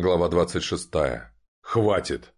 Глава 26. Хватит.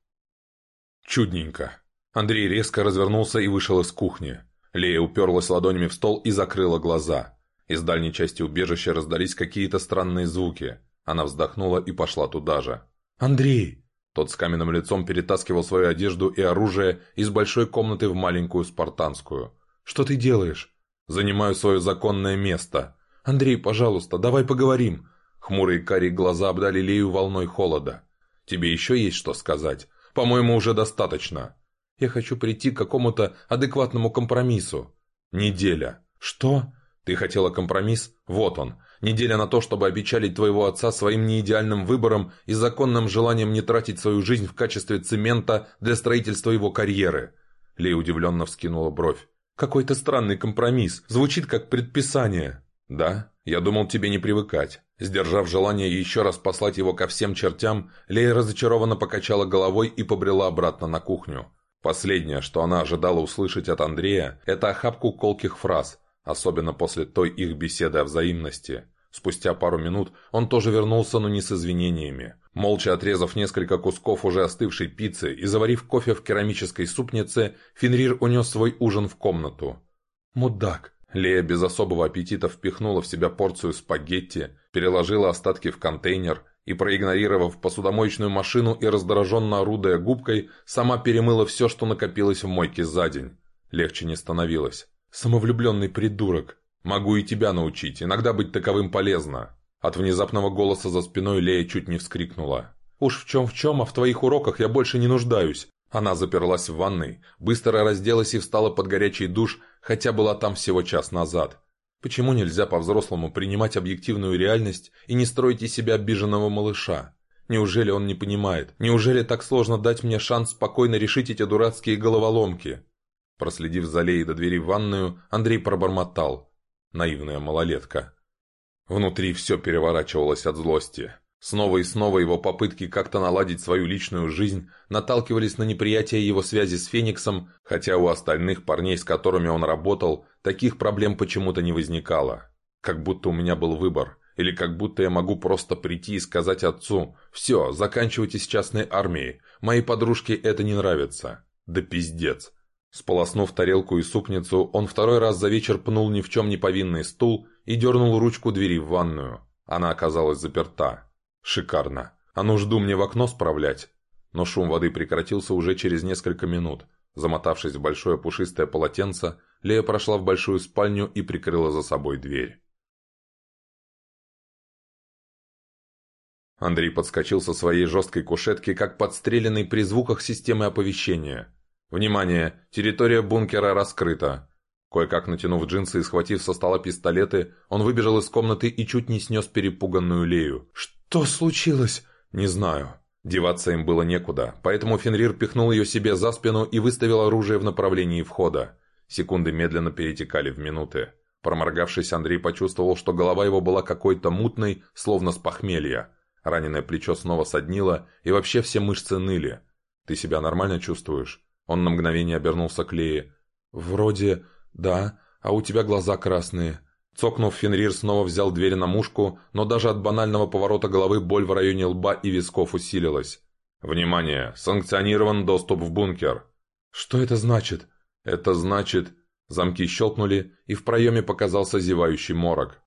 Чудненько. Андрей резко развернулся и вышел из кухни. Лея уперлась ладонями в стол и закрыла глаза. Из дальней части убежища раздались какие-то странные звуки. Она вздохнула и пошла туда же. «Андрей!» Тот с каменным лицом перетаскивал свою одежду и оружие из большой комнаты в маленькую спартанскую. «Что ты делаешь?» «Занимаю свое законное место». «Андрей, пожалуйста, давай поговорим. Хмурые карие глаза обдали Лею волной холода. «Тебе еще есть что сказать? По-моему, уже достаточно. Я хочу прийти к какому-то адекватному компромиссу. Неделя. Что? Ты хотела компромисс? Вот он. Неделя на то, чтобы обечалить твоего отца своим неидеальным выбором и законным желанием не тратить свою жизнь в качестве цемента для строительства его карьеры. Лея удивленно вскинула бровь. Какой-то странный компромисс. Звучит как предписание. Да? Я думал тебе не привыкать. Сдержав желание еще раз послать его ко всем чертям, Лея разочарованно покачала головой и побрела обратно на кухню. Последнее, что она ожидала услышать от Андрея, это охапку колких фраз, особенно после той их беседы о взаимности. Спустя пару минут он тоже вернулся, но не с извинениями. Молча отрезав несколько кусков уже остывшей пиццы и заварив кофе в керамической супнице, Фенрир унес свой ужин в комнату. «Мудак!» Лея без особого аппетита впихнула в себя порцию спагетти, переложила остатки в контейнер и, проигнорировав посудомоечную машину и раздраженно орудая губкой, сама перемыла все, что накопилось в мойке за день. Легче не становилось. «Самовлюбленный придурок! Могу и тебя научить, иногда быть таковым полезно!» От внезапного голоса за спиной Лея чуть не вскрикнула. «Уж в чем в чем, а в твоих уроках я больше не нуждаюсь. Она заперлась в ванной, быстро разделась и встала под горячий душ, хотя была там всего час назад. Почему нельзя по-взрослому принимать объективную реальность и не строить из себя обиженного малыша? Неужели он не понимает? Неужели так сложно дать мне шанс спокойно решить эти дурацкие головоломки? Проследив за Леей до двери в ванную, Андрей пробормотал. Наивная малолетка. Внутри все переворачивалось от злости. Снова и снова его попытки как-то наладить свою личную жизнь наталкивались на неприятие его связи с Фениксом, хотя у остальных парней, с которыми он работал, таких проблем почему-то не возникало. Как будто у меня был выбор, или как будто я могу просто прийти и сказать отцу «Все, заканчивайте с частной армией, моей подружке это не нравится». Да пиздец. Сполоснув тарелку и супницу, он второй раз за вечер пнул ни в чем не повинный стул и дернул ручку двери в ванную. Она оказалась заперта. Шикарно. А нужду мне в окно справлять. Но шум воды прекратился уже через несколько минут. Замотавшись в большое пушистое полотенце, Лея прошла в большую спальню и прикрыла за собой дверь. Андрей подскочил со своей жесткой кушетки, как подстреленный при звуках системы оповещения. «Внимание! Территория бункера раскрыта!» Кое-как натянув джинсы и схватив со стола пистолеты, он выбежал из комнаты и чуть не снес перепуганную Лею. «Что случилось?» «Не знаю». Деваться им было некуда, поэтому Фенрир пихнул ее себе за спину и выставил оружие в направлении входа. Секунды медленно перетекали в минуты. Проморгавшись, Андрей почувствовал, что голова его была какой-то мутной, словно с похмелья. Раненое плечо снова соднило, и вообще все мышцы ныли. «Ты себя нормально чувствуешь?» Он на мгновение обернулся к Лее. «Вроде... да, а у тебя глаза красные». Цокнув, Фенрир снова взял дверь на мушку, но даже от банального поворота головы боль в районе лба и висков усилилась. «Внимание! Санкционирован доступ в бункер!» «Что это значит?» «Это значит...» Замки щелкнули, и в проеме показался зевающий морок.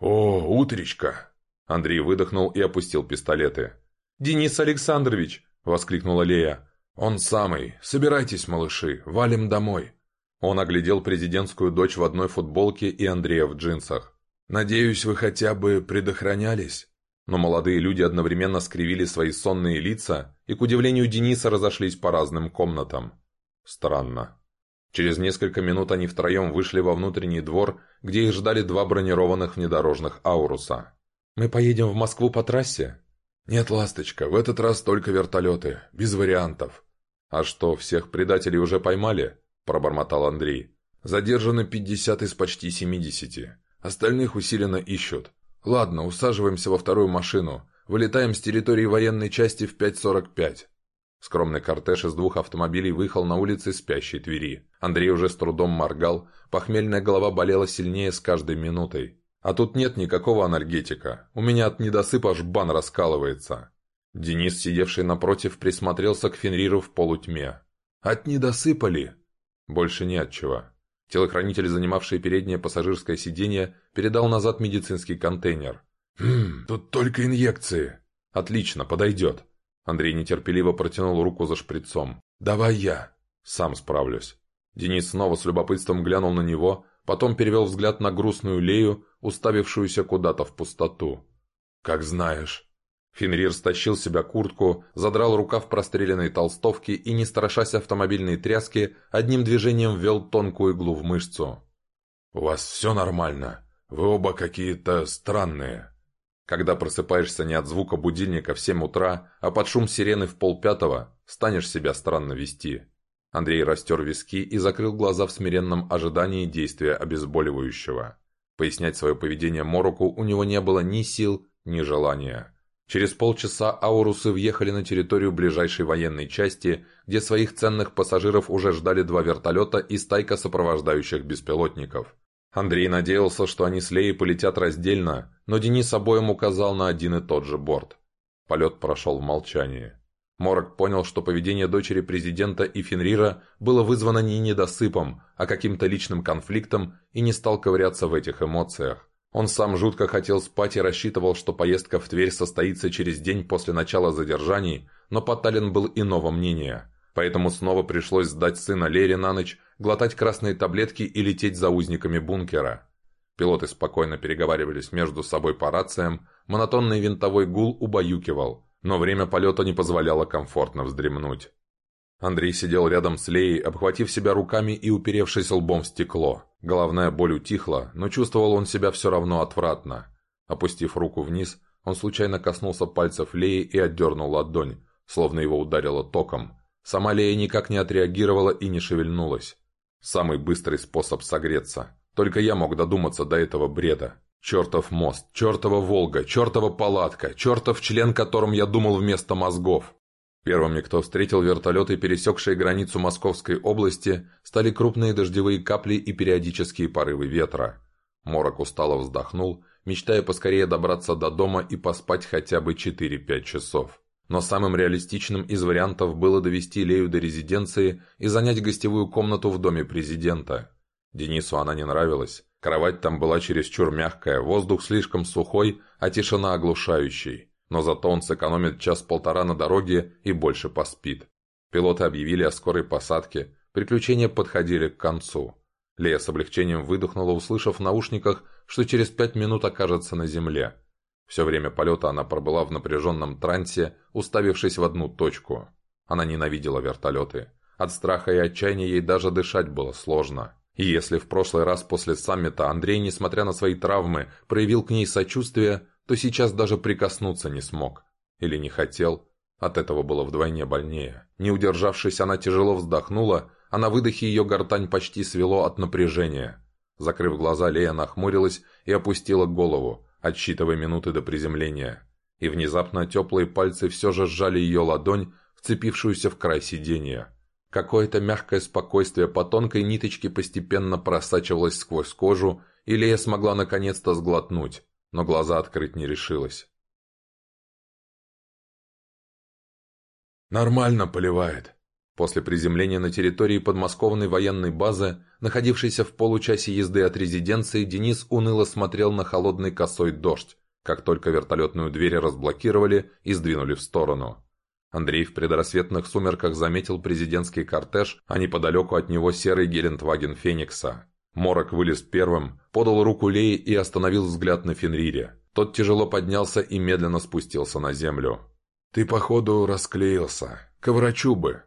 «О, утречка!» Андрей выдохнул и опустил пистолеты. «Денис Александрович!» — воскликнула Лея. «Он самый. Собирайтесь, малыши, валим домой». Он оглядел президентскую дочь в одной футболке и Андрея в джинсах. «Надеюсь, вы хотя бы предохранялись?» Но молодые люди одновременно скривили свои сонные лица и, к удивлению Дениса, разошлись по разным комнатам. Странно. Через несколько минут они втроем вышли во внутренний двор, где их ждали два бронированных внедорожных «Ауруса». «Мы поедем в Москву по трассе?» «Нет, ласточка, в этот раз только вертолеты, без вариантов». «А что, всех предателей уже поймали?» – пробормотал Андрей. «Задержаны пятьдесят из почти семидесяти. Остальных усиленно ищут. Ладно, усаживаемся во вторую машину. Вылетаем с территории военной части в 5.45». Скромный кортеж из двух автомобилей выехал на улицы спящей Твери. Андрей уже с трудом моргал, похмельная голова болела сильнее с каждой минутой. «А тут нет никакого анальгетика. У меня от недосыпа аж бан раскалывается». Денис, сидевший напротив, присмотрелся к Фенриру в полутьме. «От недосыпали?» «Больше не от чего». Телохранитель, занимавший переднее пассажирское сиденье, передал назад медицинский контейнер. «Хм, тут только инъекции». «Отлично, подойдет». Андрей нетерпеливо протянул руку за шприцом. «Давай я». «Сам справлюсь». Денис снова с любопытством глянул на него, потом перевел взгляд на грустную Лею, уставившуюся куда-то в пустоту. «Как знаешь». Фенрир стащил себя куртку, задрал рукав простреленной толстовки и, не страшась автомобильной тряски, одним движением ввел тонкую иглу в мышцу. «У вас все нормально? Вы оба какие-то странные». Когда просыпаешься не от звука будильника в семь утра, а под шум сирены в полпятого, станешь себя странно вести. Андрей растер виски и закрыл глаза в смиренном ожидании действия обезболивающего. Пояснять свое поведение Мороку у него не было ни сил, ни желания. Через полчаса аурусы въехали на территорию ближайшей военной части, где своих ценных пассажиров уже ждали два вертолета и стайка сопровождающих беспилотников. Андрей надеялся, что они с Леей полетят раздельно, но Денис обоим указал на один и тот же борт. Полет прошел в молчании. Морок понял, что поведение дочери президента и Фенрира было вызвано не недосыпом, а каким-то личным конфликтом и не стал ковыряться в этих эмоциях. Он сам жутко хотел спать и рассчитывал, что поездка в Тверь состоится через день после начала задержаний, но Поталин был иного мнения. Поэтому снова пришлось сдать сына Лере на ночь, глотать красные таблетки и лететь за узниками бункера. Пилоты спокойно переговаривались между собой по рациям, монотонный винтовой гул убаюкивал, но время полета не позволяло комфортно вздремнуть. Андрей сидел рядом с Леей, обхватив себя руками и уперевшись лбом в стекло. Головная боль утихла, но чувствовал он себя все равно отвратно. Опустив руку вниз, он случайно коснулся пальцев Леи и отдернул ладонь, словно его ударило током. Сама Лея никак не отреагировала и не шевельнулась. Самый быстрый способ согреться. Только я мог додуматься до этого бреда. Чертов мост, чертова Волга, чертова палатка, чертов член, которым я думал вместо мозгов. Первыми, кто встретил вертолеты, пересекшие границу Московской области, стали крупные дождевые капли и периодические порывы ветра. Морок устало вздохнул, мечтая поскорее добраться до дома и поспать хотя бы 4-5 часов. Но самым реалистичным из вариантов было довести Лею до резиденции и занять гостевую комнату в доме президента. Денису она не нравилась. Кровать там была чересчур мягкая, воздух слишком сухой, а тишина оглушающей но зато он сэкономит час-полтора на дороге и больше поспит. Пилоты объявили о скорой посадке, приключения подходили к концу. Лея с облегчением выдохнула, услышав в наушниках, что через пять минут окажется на земле. Все время полета она пробыла в напряженном трансе, уставившись в одну точку. Она ненавидела вертолеты. От страха и отчаяния ей даже дышать было сложно. И если в прошлый раз после саммита Андрей, несмотря на свои травмы, проявил к ней сочувствие, то сейчас даже прикоснуться не смог. Или не хотел. От этого было вдвойне больнее. Не удержавшись, она тяжело вздохнула, а на выдохе ее гортань почти свело от напряжения. Закрыв глаза, Лея нахмурилась и опустила голову, отсчитывая минуты до приземления. И внезапно теплые пальцы все же сжали ее ладонь, вцепившуюся в край сиденья. Какое-то мягкое спокойствие по тонкой ниточке постепенно просачивалось сквозь кожу, и Лея смогла наконец-то сглотнуть но глаза открыть не решилась. «Нормально поливает». После приземления на территории подмосковной военной базы, находившейся в получасе езды от резиденции, Денис уныло смотрел на холодный косой дождь, как только вертолетную дверь разблокировали и сдвинули в сторону. Андрей в предрассветных сумерках заметил президентский кортеж, а неподалеку от него серый Гелендваген Феникса. Морок вылез первым, подал руку Лее и остановил взгляд на Фенрире. Тот тяжело поднялся и медленно спустился на землю. «Ты, походу, расклеился. К врачу бы».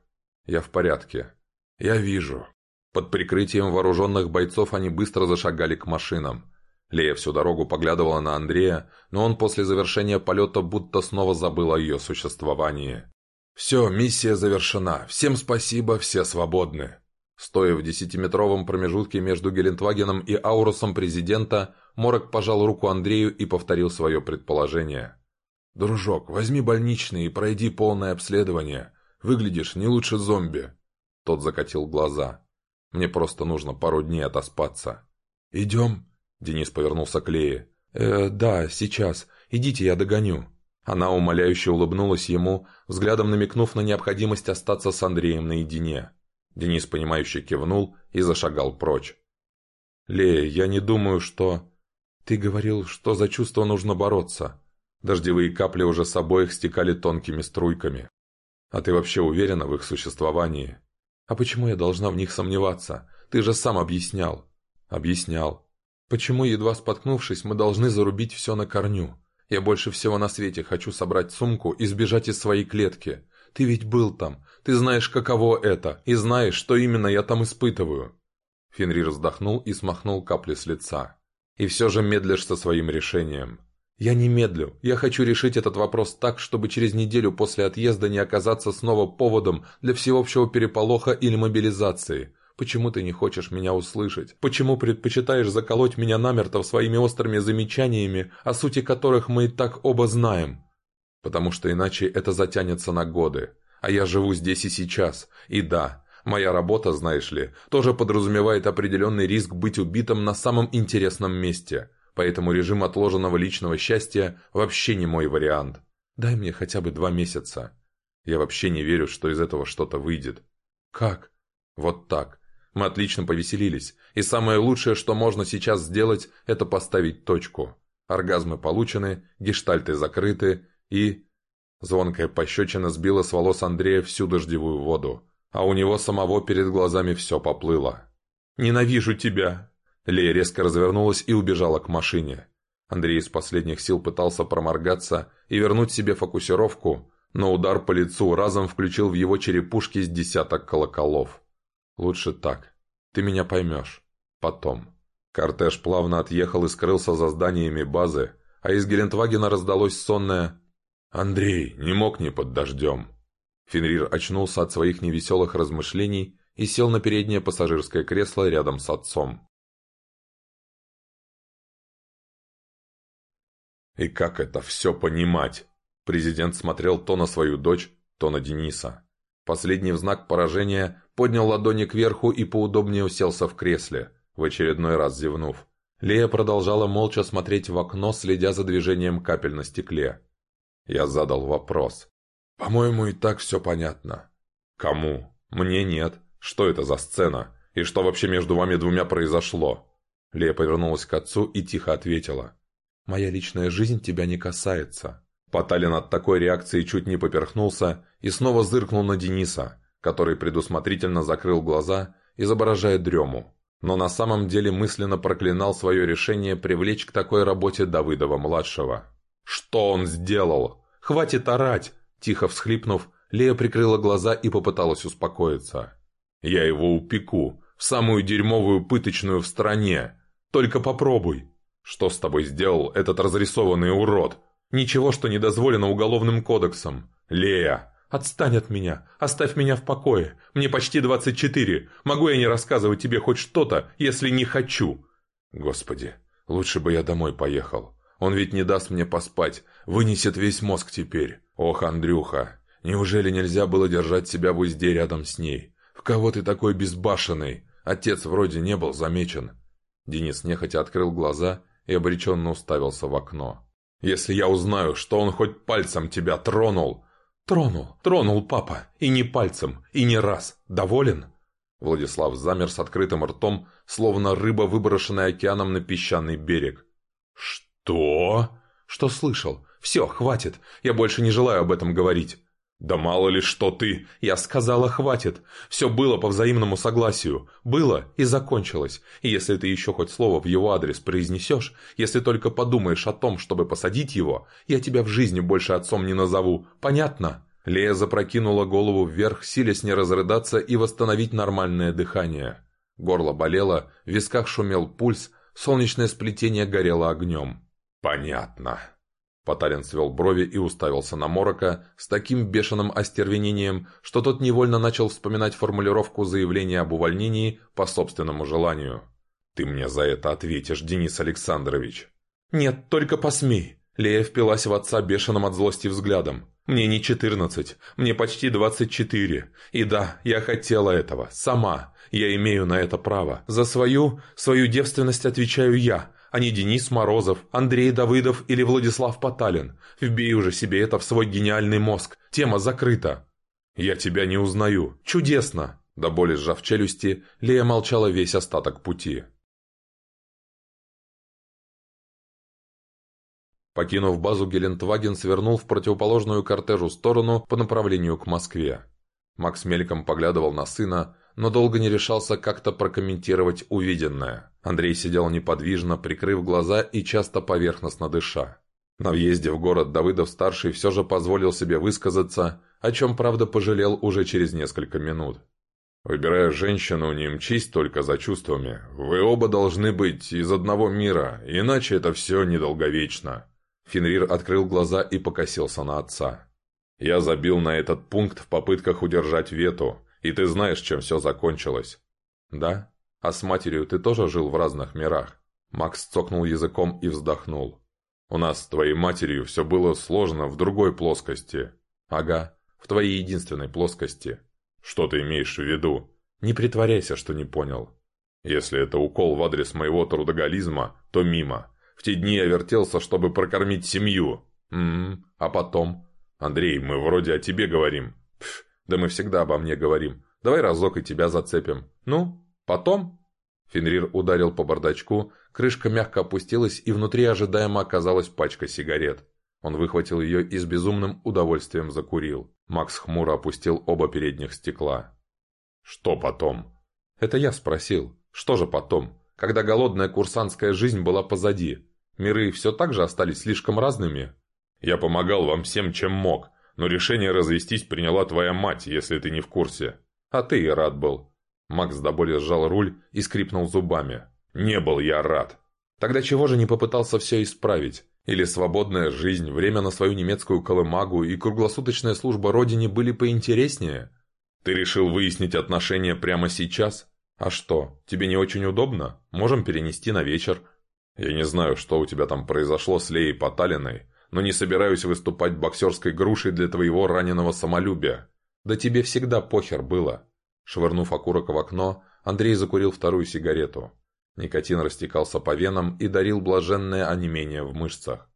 «Я в порядке». «Я вижу». Под прикрытием вооруженных бойцов они быстро зашагали к машинам. Лея всю дорогу поглядывала на Андрея, но он после завершения полета будто снова забыл о ее существовании. «Все, миссия завершена. Всем спасибо, все свободны». Стоя в десятиметровом промежутке между Гелендвагеном и Аурусом президента, Морок пожал руку Андрею и повторил свое предположение. «Дружок, возьми больничный и пройди полное обследование. Выглядишь не лучше зомби». Тот закатил глаза. «Мне просто нужно пару дней отоспаться». «Идем?» Денис повернулся к Лее. «Э, да, сейчас. Идите, я догоню». Она умоляюще улыбнулась ему, взглядом намекнув на необходимость остаться с Андреем наедине. Денис, понимающе кивнул и зашагал прочь. «Лея, я не думаю, что...» «Ты говорил, что за чувство нужно бороться». Дождевые капли уже с обоих стекали тонкими струйками. «А ты вообще уверена в их существовании?» «А почему я должна в них сомневаться? Ты же сам объяснял». «Объяснял. Почему, едва споткнувшись, мы должны зарубить все на корню? Я больше всего на свете хочу собрать сумку и сбежать из своей клетки. Ты ведь был там. Ты знаешь, каково это, и знаешь, что именно я там испытываю». Фенрир вздохнул и смахнул капли с лица. «И все же медлишь со своим решением. Я не медлю. Я хочу решить этот вопрос так, чтобы через неделю после отъезда не оказаться снова поводом для всеобщего переполоха или мобилизации. Почему ты не хочешь меня услышать? Почему предпочитаешь заколоть меня намертво своими острыми замечаниями, о сути которых мы и так оба знаем? Потому что иначе это затянется на годы. А я живу здесь и сейчас. И да, моя работа, знаешь ли, тоже подразумевает определенный риск быть убитым на самом интересном месте – поэтому режим отложенного личного счастья вообще не мой вариант. Дай мне хотя бы два месяца. Я вообще не верю, что из этого что-то выйдет. Как? Вот так. Мы отлично повеселились, и самое лучшее, что можно сейчас сделать, это поставить точку. Оргазмы получены, гештальты закрыты, и... Звонкая пощечина сбила с волос Андрея всю дождевую воду, а у него самого перед глазами все поплыло. «Ненавижу тебя!» Лея резко развернулась и убежала к машине. Андрей из последних сил пытался проморгаться и вернуть себе фокусировку, но удар по лицу разом включил в его черепушке с десяток колоколов. «Лучше так. Ты меня поймешь. Потом». Кортеж плавно отъехал и скрылся за зданиями базы, а из Гелендвагена раздалось сонное «Андрей, не мог не под дождем». Фенрир очнулся от своих невеселых размышлений и сел на переднее пассажирское кресло рядом с отцом. И как это все понимать? Президент смотрел то на свою дочь, то на Дениса. Последний в знак поражения поднял ладони кверху и поудобнее уселся в кресле, в очередной раз зевнув. Лея продолжала молча смотреть в окно, следя за движением капель на стекле. Я задал вопрос. «По-моему, и так все понятно». «Кому? Мне нет. Что это за сцена? И что вообще между вами двумя произошло?» Лея повернулась к отцу и тихо ответила. Моя личная жизнь тебя не касается». Поталин от такой реакции чуть не поперхнулся и снова зыркнул на Дениса, который предусмотрительно закрыл глаза, изображая дрему. Но на самом деле мысленно проклинал свое решение привлечь к такой работе Давыдова-младшего. «Что он сделал? Хватит орать!» Тихо всхлипнув, Лея прикрыла глаза и попыталась успокоиться. «Я его упеку, в самую дерьмовую пыточную в стране. Только попробуй!» Что с тобой сделал этот разрисованный урод? Ничего, что не дозволено уголовным кодексом. Лея, отстань от меня, оставь меня в покое. Мне почти 24. Могу я не рассказывать тебе хоть что-то, если не хочу? Господи, лучше бы я домой поехал. Он ведь не даст мне поспать, вынесет весь мозг теперь. Ох, Андрюха, неужели нельзя было держать себя в узде рядом с ней? В кого ты такой безбашенный? Отец вроде не был замечен. Денис нехотя открыл глаза и обреченно уставился в окно. «Если я узнаю, что он хоть пальцем тебя тронул...» «Тронул, тронул папа, и не пальцем, и не раз. Доволен?» Владислав замер с открытым ртом, словно рыба, выброшенная океаном на песчаный берег. «Что?» «Что слышал? Все, хватит. Я больше не желаю об этом говорить. «Да мало ли что ты!» «Я сказала, хватит! Все было по взаимному согласию. Было и закончилось. И если ты еще хоть слово в его адрес произнесешь, если только подумаешь о том, чтобы посадить его, я тебя в жизни больше отцом не назову. Понятно?» Лея запрокинула голову вверх, силясь не разрыдаться и восстановить нормальное дыхание. Горло болело, в висках шумел пульс, солнечное сплетение горело огнем. «Понятно», Потарин свел брови и уставился на Морока с таким бешеным остервенением, что тот невольно начал вспоминать формулировку заявления об увольнении по собственному желанию. «Ты мне за это ответишь, Денис Александрович». «Нет, только посмей». Лея впилась в отца бешеным от злости взглядом. «Мне не четырнадцать, мне почти двадцать четыре. И да, я хотела этого, сама. Я имею на это право. За свою, свою девственность отвечаю я, а не Денис Морозов, Андрей Давыдов или Владислав Поталин. Вбей уже себе это в свой гениальный мозг. Тема закрыта. Я тебя не узнаю. Чудесно. До боли сжав челюсти, Лея молчала весь остаток пути. Покинув базу, Гелендваген свернул в противоположную кортежу сторону по направлению к Москве. Макс мельком поглядывал на сына, но долго не решался как-то прокомментировать увиденное. Андрей сидел неподвижно, прикрыв глаза и часто поверхностно дыша. На въезде в город Давыдов-старший все же позволил себе высказаться, о чем, правда, пожалел уже через несколько минут. «Выбирая женщину, не мчись только за чувствами. Вы оба должны быть из одного мира, иначе это все недолговечно». Фенрир открыл глаза и покосился на отца. «Я забил на этот пункт в попытках удержать Вету, и ты знаешь, чем все закончилось». «Да? А с матерью ты тоже жил в разных мирах?» Макс цокнул языком и вздохнул. «У нас с твоей матерью все было сложно в другой плоскости». «Ага, в твоей единственной плоскости». «Что ты имеешь в виду?» «Не притворяйся, что не понял». «Если это укол в адрес моего трудоголизма, то мимо. В те дни я вертелся, чтобы прокормить семью». «М-м, а потом?» «Андрей, мы вроде о тебе говорим». «Пф, да мы всегда обо мне говорим. Давай разок и тебя зацепим. Ну, потом?» Фенрир ударил по бардачку, крышка мягко опустилась, и внутри ожидаемо оказалась пачка сигарет. Он выхватил ее и с безумным удовольствием закурил. Макс хмуро опустил оба передних стекла. «Что потом?» «Это я спросил. Что же потом? Когда голодная курсантская жизнь была позади. Миры все так же остались слишком разными?» «Я помогал вам всем, чем мог, но решение развестись приняла твоя мать, если ты не в курсе. А ты и рад был». Макс до боли сжал руль и скрипнул зубами. «Не был я рад». «Тогда чего же не попытался все исправить? Или свободная жизнь, время на свою немецкую колымагу и круглосуточная служба родине были поинтереснее? Ты решил выяснить отношения прямо сейчас? А что, тебе не очень удобно? Можем перенести на вечер. Я не знаю, что у тебя там произошло с Леей Поталиной, но не собираюсь выступать боксерской грушей для твоего раненого самолюбия. Да тебе всегда похер было. Швырнув окурок в окно, Андрей закурил вторую сигарету. Никотин растекался по венам и дарил блаженное онемение в мышцах.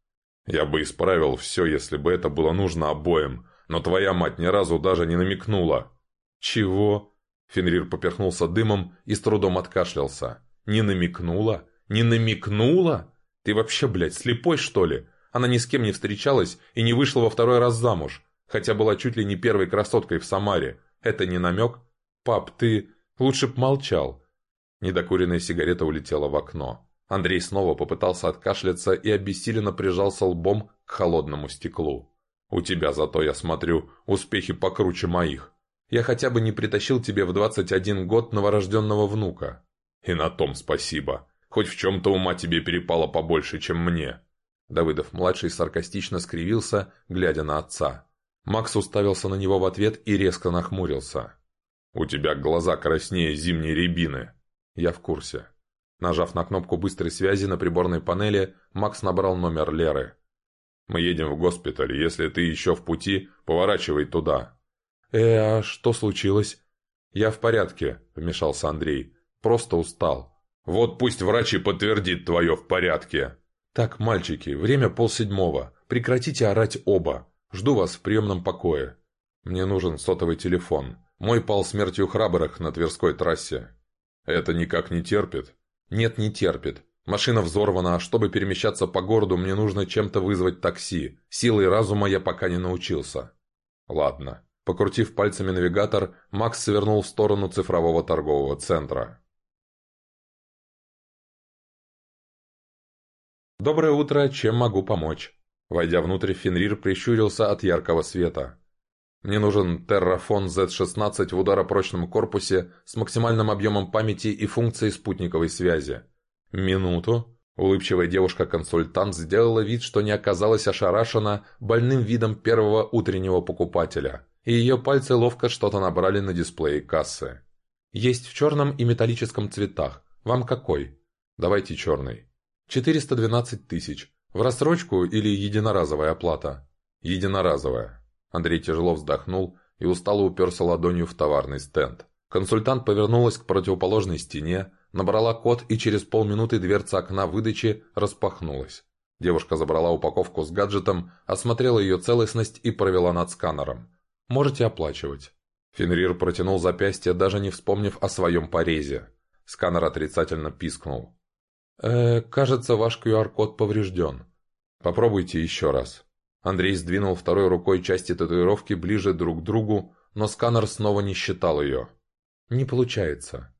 «Я бы исправил все, если бы это было нужно обоим, но твоя мать ни разу даже не намекнула». «Чего?» Фенрир поперхнулся дымом и с трудом откашлялся. «Не намекнула? Не намекнула? Ты вообще, блядь, слепой, что ли? Она ни с кем не встречалась и не вышла во второй раз замуж, хотя была чуть ли не первой красоткой в Самаре. Это не намек? Пап, ты лучше б молчал. Недокуренная сигарета улетела в окно. Андрей снова попытался откашляться и обессиленно прижался лбом к холодному стеклу. «У тебя зато, я смотрю, успехи покруче моих. Я хотя бы не притащил тебе в 21 год новорожденного внука. И на том спасибо. Хоть в чем-то ума тебе перепало побольше, чем мне». Давыдов-младший саркастично скривился, глядя на отца. Макс уставился на него в ответ и резко нахмурился. «У тебя глаза краснее зимней рябины», я в курсе. Нажав на кнопку быстрой связи на приборной панели, Макс набрал номер Леры. «Мы едем в госпиталь. Если ты еще в пути, поворачивай туда». «Э, а что случилось?» «Я в порядке», — вмешался Андрей. «Просто устал». «Вот пусть врач и подтвердит твое в порядке». «Так, мальчики, время полседьмого. Прекратите орать оба. Жду вас в приемном покое. Мне нужен сотовый телефон. Мой пал смертью храбрых на Тверской трассе. «Это никак не терпит?» «Нет, не терпит. Машина взорвана, а чтобы перемещаться по городу, мне нужно чем-то вызвать такси. Силой разума я пока не научился». «Ладно». Покрутив пальцами навигатор, Макс свернул в сторону цифрового торгового центра. «Доброе утро, чем могу помочь?» Войдя внутрь, Фенрир прищурился от яркого света. Мне нужен Terrafon Z16 в ударопрочном корпусе с максимальным объемом памяти и функцией спутниковой связи. Минуту. Улыбчивая девушка-консультант сделала вид, что не оказалась ошарашена больным видом первого утреннего покупателя, и ее пальцы ловко что-то набрали на дисплее кассы. «Есть в черном и металлическом цветах. Вам какой?» «Давайте черный». «412 тысяч. В рассрочку или единоразовая оплата?» «Единоразовая». Андрей тяжело вздохнул и устало уперся ладонью в товарный стенд. Консультант повернулась к противоположной стене, набрала код и через полминуты дверца окна выдачи распахнулась. Девушка забрала упаковку с гаджетом, осмотрела ее целостность и провела над сканером. «Можете оплачивать». Фенрир протянул запястье, даже не вспомнив о своем порезе. Сканер отрицательно пискнул. «Э, кажется, ваш QR-код поврежден. Попробуйте еще раз». Андрей сдвинул второй рукой части татуировки ближе друг к другу, но сканер снова не считал ее. «Не получается».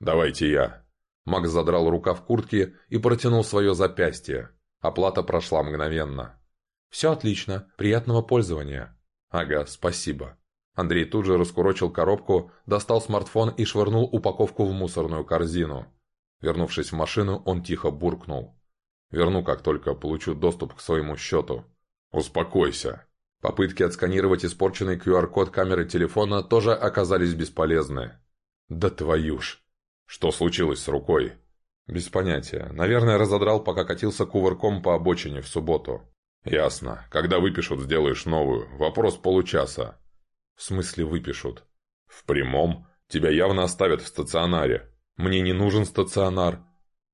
«Давайте я». Макс задрал рука в куртке и протянул свое запястье. Оплата прошла мгновенно. «Все отлично. Приятного пользования». «Ага, спасибо». Андрей тут же раскурочил коробку, достал смартфон и швырнул упаковку в мусорную корзину. Вернувшись в машину, он тихо буркнул. «Верну, как только получу доступ к своему счету». «Успокойся». Попытки отсканировать испорченный QR-код камеры телефона тоже оказались бесполезны. «Да твою ж!» «Что случилось с рукой?» «Без понятия. Наверное, разодрал, пока катился кувырком по обочине в субботу». «Ясно. Когда выпишут, сделаешь новую. Вопрос получаса». «В смысле выпишут?» «В прямом. Тебя явно оставят в стационаре. Мне не нужен стационар».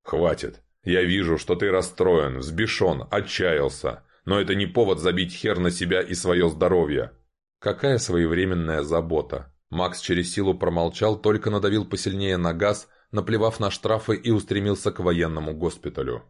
«Хватит. Я вижу, что ты расстроен, взбешен, отчаялся. Но это не повод забить хер на себя и свое здоровье». «Какая своевременная забота?» Макс через силу промолчал, только надавил посильнее на газ, наплевав на штрафы и устремился к военному госпиталю.